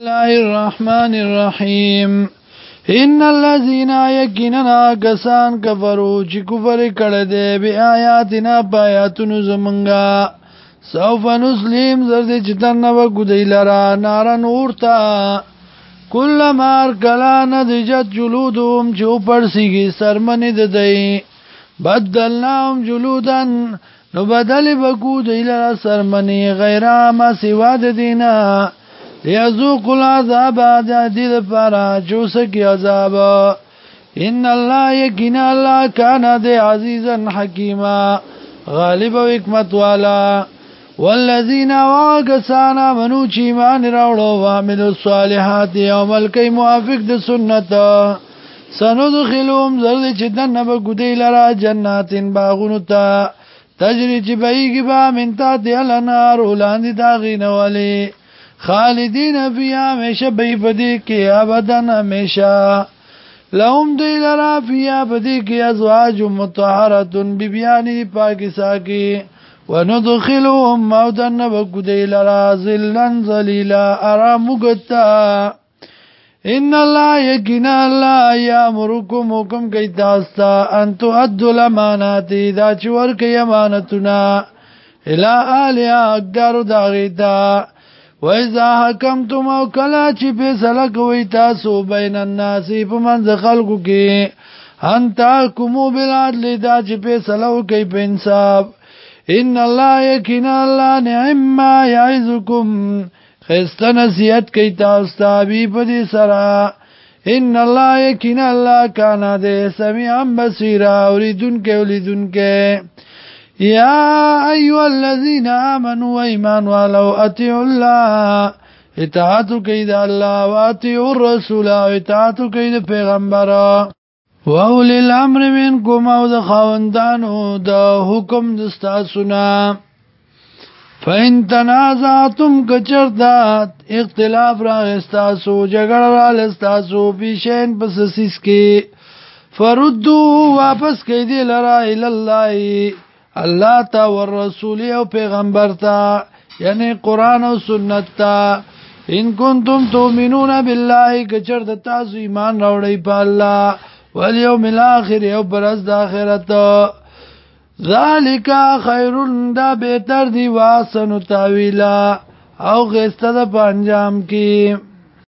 الله الرحمن الرحیم ان الذين يكننا غسان كفروا چې کفر کړه دې بیا آیاتنا آیاتونو زمونږه سوف نسلم زرد چې تنه وګدی لرا نار نورتا کله مار کلا ندجت جلودهم چې پړسیږي سرمنې د دې بدلناهم جلودن نو بدل بکو دی لرا سرمنې غیره ما سوا د دینه لیزوق العذاب دا دید پارا چوسکی عذاب ان الله یقین الله کان دی عزیزا حکیما غالب و حکمت والا والذین واقسانا منو چی مان راوړو وامل الصالحات یوم الکی موافق د سنت سندخلهم زرد چې دنه به ګدی لرا جناتین باغونو ته تجری چې بیګی با من تا دی لنار ولاندې داغینه ولی خالدین فی همیشه بی پدی کې ابدن همیشه لهم دی لرا فی پدی کې ازواج مطهره ببیانی پاکی ساکی وندخلهم موتا نبکو دی لرا ظلن ظلیلا ارامگتا ان الله یقینا الله یامرکم حکم کوي تاسو ته ان تو ادل امانات دا چې ورکه امانتونه الا الیا اقدار دغیتا وإذا حكمتم او کلا چې فیصله کوي تاسو بین الناس په منځ خلکو کې ان تحكموا بالعدل دا چې فیصله وکړي په انصاف ان الله یقین الله نعم ما يعظكم خسته نصیحت کوي تاسو ته په دې سره ان الله یقین الله کان دې سميع بصیر اوریدونکو لیدونکو يا ايها الذين امنوا ايمانوا لو اطيعوا الله اطاعت کوي د الله او اطيعوا الرسول اطاعت کوي د پیغمبر او اول الامر منکم او د خوندانو د حکم د تاسونا فإن تنازعتم کچرتا اختلاف را استاسو جګړه را استاسو پیشین پسسیس کې فردو واپس کې دی لرا الی الله الله تا ور رسول او پیغمبر تا یعنی قران او سنت تا ان کنتم تؤمنون بالله کچر د تاسو ایمان راوړی په الله والیوم الاخر یو برز د اخرت ذالک خیر دا بهتر دی واسن تاویلا او غسته د پنجام کې